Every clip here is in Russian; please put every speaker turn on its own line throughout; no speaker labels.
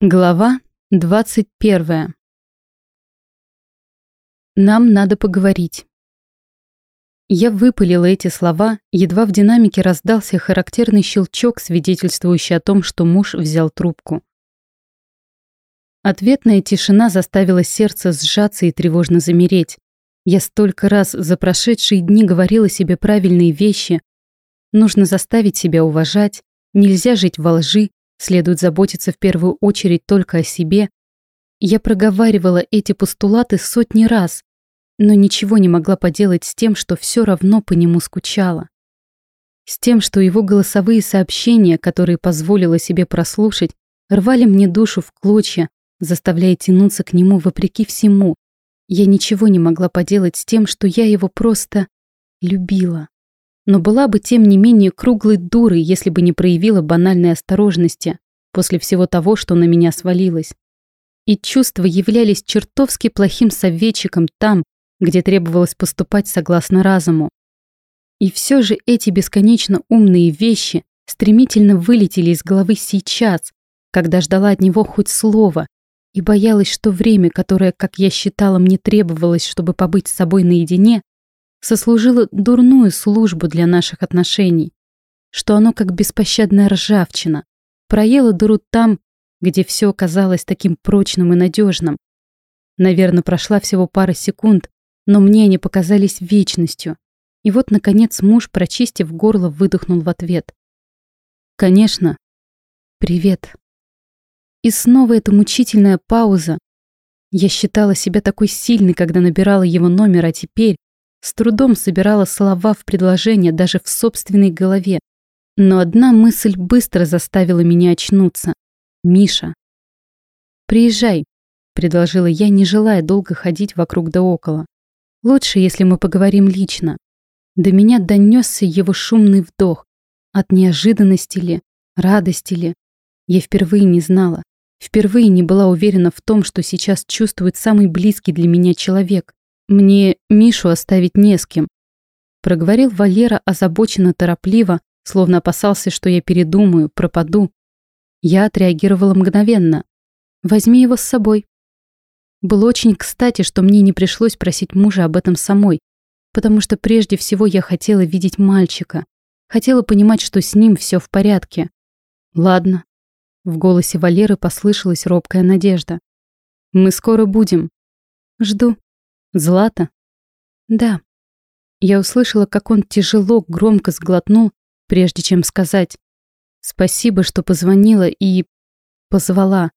Глава 21. Нам надо поговорить. Я выпалила эти слова, едва в динамике раздался характерный щелчок, свидетельствующий о том, что муж взял трубку. Ответная тишина заставила сердце сжаться и тревожно замереть. Я столько раз за прошедшие дни говорила себе правильные вещи. Нужно заставить себя уважать, нельзя жить во лжи, следует заботиться в первую очередь только о себе. Я проговаривала эти постулаты сотни раз, но ничего не могла поделать с тем, что все равно по нему скучала. С тем, что его голосовые сообщения, которые позволила себе прослушать, рвали мне душу в клочья, заставляя тянуться к нему вопреки всему. Я ничего не могла поделать с тем, что я его просто любила но была бы тем не менее круглой дурой, если бы не проявила банальной осторожности после всего того, что на меня свалилось. И чувства являлись чертовски плохим советчиком там, где требовалось поступать согласно разуму. И все же эти бесконечно умные вещи стремительно вылетели из головы сейчас, когда ждала от него хоть слова, и боялась, что время, которое, как я считала, мне требовалось, чтобы побыть с собой наедине, сослужило дурную службу для наших отношений, что оно как беспощадная ржавчина, проело дыру там, где все казалось таким прочным и надежным. Наверное, прошла всего пара секунд, но мне они показались вечностью. И вот, наконец, муж, прочистив горло, выдохнул в ответ. «Конечно. Привет». И снова эта мучительная пауза. Я считала себя такой сильной, когда набирала его номер, а теперь, с трудом собирала слова в предложение даже в собственной голове. Но одна мысль быстро заставила меня очнуться. «Миша». «Приезжай», — предложила я, не желая долго ходить вокруг да около. «Лучше, если мы поговорим лично». До меня донесся его шумный вдох. От неожиданности ли, радости ли. Я впервые не знала, впервые не была уверена в том, что сейчас чувствует самый близкий для меня человек. «Мне Мишу оставить не с кем», — проговорил Валера озабоченно торопливо, словно опасался, что я передумаю, пропаду. Я отреагировала мгновенно. «Возьми его с собой». Было очень кстати, что мне не пришлось просить мужа об этом самой, потому что прежде всего я хотела видеть мальчика, хотела понимать, что с ним все в порядке. «Ладно». В голосе Валеры послышалась робкая надежда. «Мы скоро будем». «Жду», Злата? Да. Я услышала, как он тяжело, громко сглотнул, прежде чем сказать «Спасибо, что позвонила и... позвала.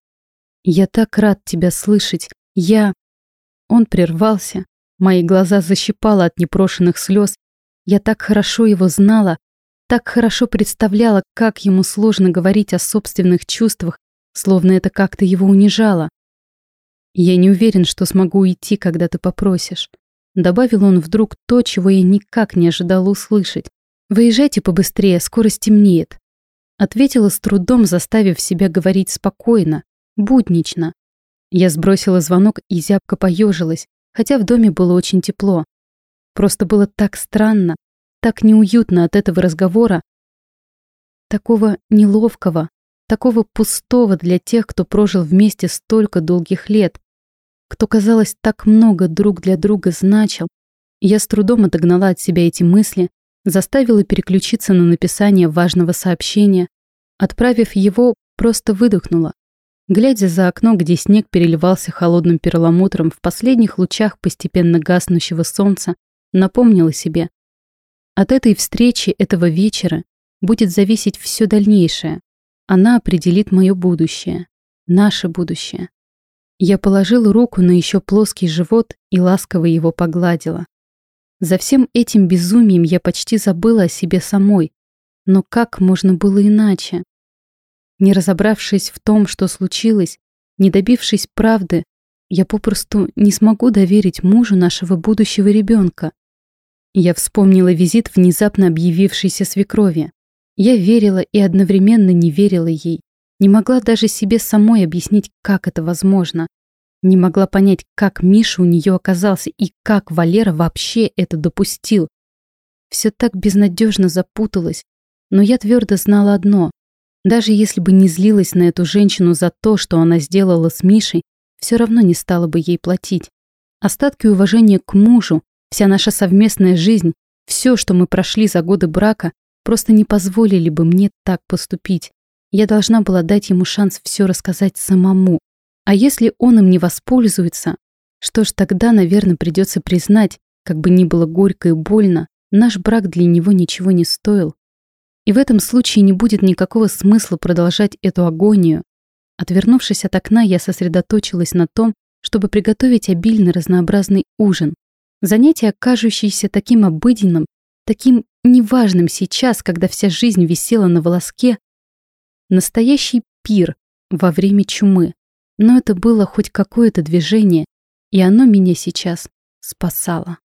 Я так рад тебя слышать. Я...» Он прервался. Мои глаза защипало от непрошенных слез. Я так хорошо его знала, так хорошо представляла, как ему сложно говорить о собственных чувствах, словно это как-то его унижало. «Я не уверен, что смогу уйти, когда ты попросишь», добавил он вдруг то, чего я никак не ожидала услышать. «Выезжайте побыстрее, скоро стемнеет», ответила с трудом, заставив себя говорить спокойно, буднично. Я сбросила звонок и зябко поежилась, хотя в доме было очень тепло. Просто было так странно, так неуютно от этого разговора, такого неловкого, такого пустого для тех, кто прожил вместе столько долгих лет, кто, казалось, так много друг для друга значил. Я с трудом отогнала от себя эти мысли, заставила переключиться на написание важного сообщения. Отправив его, просто выдохнула. Глядя за окно, где снег переливался холодным перламутром в последних лучах постепенно гаснущего солнца, напомнила себе. От этой встречи, этого вечера, будет зависеть все дальнейшее. Она определит мое будущее, наше будущее. Я положила руку на еще плоский живот и ласково его погладила. За всем этим безумием я почти забыла о себе самой. Но как можно было иначе? Не разобравшись в том, что случилось, не добившись правды, я попросту не смогу доверить мужу нашего будущего ребенка. Я вспомнила визит внезапно объявившейся свекрови. Я верила и одновременно не верила ей. Не могла даже себе самой объяснить, как это возможно. Не могла понять, как Миша у нее оказался и как Валера вообще это допустил. Все так безнадежно запуталось, но я твердо знала одно. Даже если бы не злилась на эту женщину за то, что она сделала с Мишей, все равно не стала бы ей платить. Остатки уважения к мужу, вся наша совместная жизнь, все, что мы прошли за годы брака, просто не позволили бы мне так поступить. Я должна была дать ему шанс все рассказать самому. А если он им не воспользуется, что ж, тогда, наверное, придется признать, как бы ни было горько и больно, наш брак для него ничего не стоил. И в этом случае не будет никакого смысла продолжать эту агонию. Отвернувшись от окна, я сосредоточилась на том, чтобы приготовить обильный разнообразный ужин. Занятие, кажущееся таким обыденным, таким неважным сейчас, когда вся жизнь висела на волоске. Настоящий пир во время чумы. Но это было хоть какое-то движение, и оно меня сейчас спасало.